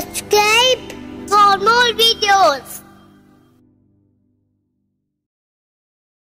subscribe for more videos.